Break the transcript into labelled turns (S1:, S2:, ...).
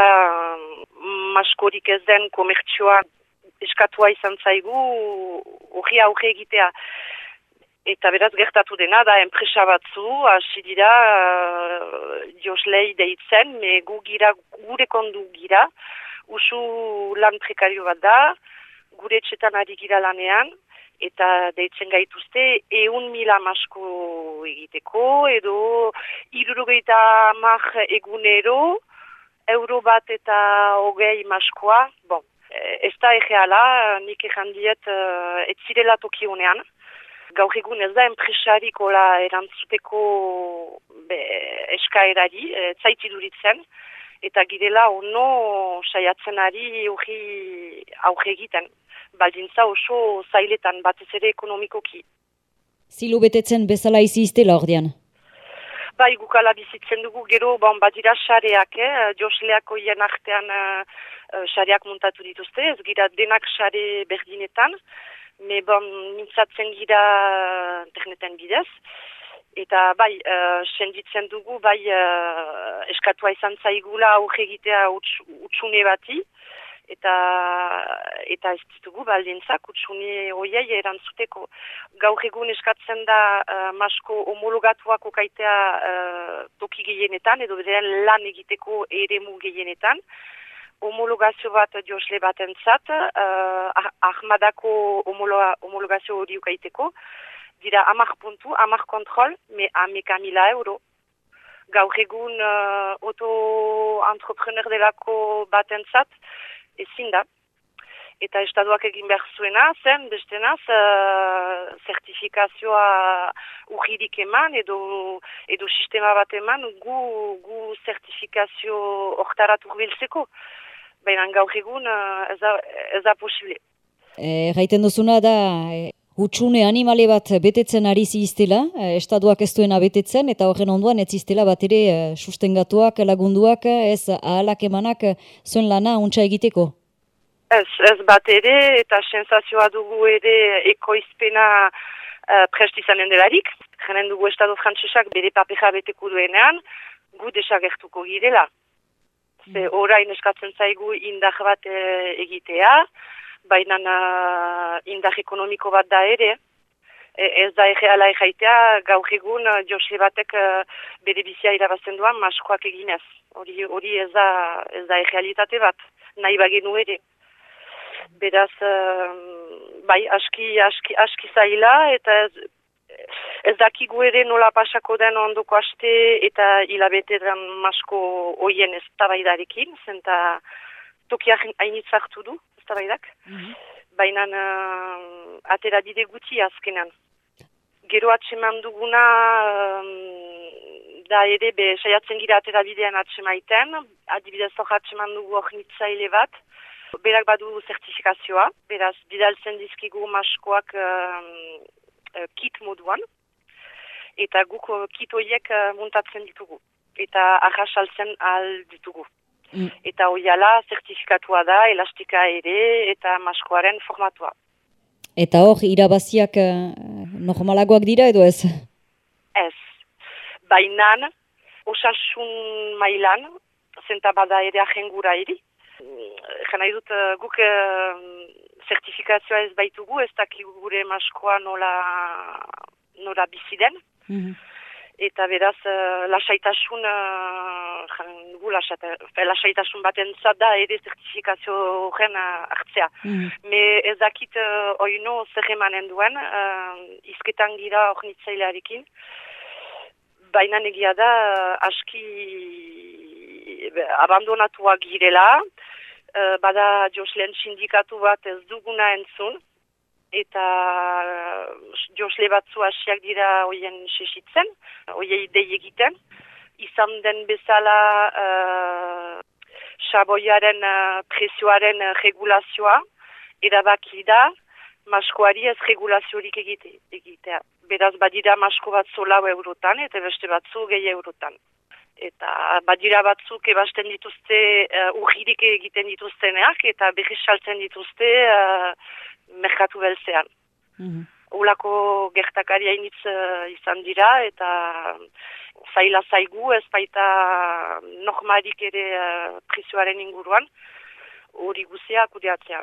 S1: nola maskorik ez den komertsioa eskatua izan zaigu hori aurre egitea. Eta beraz gertatu dena da enpresa batzu, hasi dira uh, joslei deitzen, me gu gira, gure kondu gira, usu lan prekario bat da, gure txetan ari gira lanean, eta deitzen gaituzte eun mila masko egiteko, edo irurogeita mar egunero, euro bat eta hogei maskoa, bon, ez da egeala, nik egan diet, uh, ez zirela tokionean, gaur egun ez da enpresarikola erantzuteko be, eskaerari, e, zaiti duritzen, eta girela ono saiatzen ari hori aurre egiten, baldintza oso zailetan batez ere ekonomikoki.
S2: Zilu betetzen bezala izi iztela ordean?
S1: Bai, gukala bizitzen dugu gero, bon, badira xareak, eh? josleako hien artean xareak uh, muntatu dituzte, ez gira denak xare berdinetan, me bon, mintzatzen gira interneten bidez. Eta bai, uh, senditzen dugu, bai, uh, eskatua izan zaigula aurre egitea utxune bati. Eta, eta ez ditugu baldintzak utxune hoiei erantzuteko. Gaur egun eskatzen da uh, masko homologatuak okaitea uh, toki gehienetan, edo beren lan egiteko ere mu gehienetan homologazio bat josle bat entzat, uh, ahmadako homologazio hori ukaiteko, dira amak puntu, amak kontrol, me ameka mila euro. Gaur egun uh, auto-entrepreneur delako bat entzat, ezin da. Eta estaduak egin behar zuena, zen, bestenaz, uh, zertifikazioa urririk eman, edo, edo sistema bat eman, gu, gu zertifikazio oktarat urbiltzeko baina gaur egun uh, ez, da, ez da posible.
S2: E, gaiten duzuna da, e, hutsune animale bat betetzen ari ziztela, e, estaduak ez duena betetzen, eta horren onduan ez ziztela bat ere sustengatuak, lagunduak, ez ahalak emanak zuen lana untsa egiteko?
S1: Ez, ez bat ere, eta sensazioa dugu ere ekoizpena uh, prestizanen delarik. Genen dugu estado frantsesak bere papeja beteko duenean, gu desagertuko girela ze orain eskatzen zaigu indar bat e, egitea, baina uh, indar ekonomiko bat da ere, e, ez da ege ala egeitea, gaur egun Jose batek uh, bere bizia irabazten duan maskoak eginez. Hori, hori ez da, ez da egealitate bat, nahi bagenu ere. Beraz, bai, aski, aski, aski zaila, eta ez, ez dakigu ere nola pasako den ondoko aste eta hilabete den masko oien ez tabaidarekin, zenta tokiak hainitzartu du, ez tabaidak. Mm -hmm. Baina uh, atera bide guti azkenan. Gero atseman duguna um, da ere be saiatzen gira atera bidean atsemaiten, adibidez hor atseman dugu hor nitzaile bat, Berak badu zertifikazioa, beraz, bidaltzen dizkigu maskoak um, kit moduan, eta guk uh, kit horiek uh, muntatzen ditugu, eta arrasaltzen al ditugu. Mm. Eta hoiala zertifikatua da, elastika ere, eta maskoaren formatua.
S2: Eta hor, irabaziak uh, normalagoak dira edo ez?
S1: Ez. Bainan, osasun mailan, zenta bada ere ahengura eri. Jena idut, guk zertifikazioa ez baitugu, ez dakik gure maskoa nola, nola biziden. Mm Eta beraz, uh, lasaitasun, uh, dugu lasaitasun baten da ere zertifikazio horren uh, hartzea. Mm Me ez dakit uh, oino zer emanen duen, uh, izketan gira hor nitzailearekin. Baina negia da, aski abandonatua girela, uh, bada Joslen sindikatu bat ez duguna entzun, eta Josle batzu hasiak dira hoien sesitzen, hoiei dei egiten, izan den bezala uh, xaboiaren uh, presioaren uh, regulazioa, erabaki da, maskoari ez regulaziorik egite, egitea. Beraz, badira masko bat zolau eurotan, eta beste batzu gehi eurotan eta badira batzuk ebasten dituzte uh, urririk egiten dituzteneak eta berri saltzen dituzte uh, merkatu belzean. Mm -hmm. Ulako gertakari hainitz uh, izan dira eta zaila zaigu ez baita normarik ere uh, prizuaren inguruan hori guzia kudeatzea.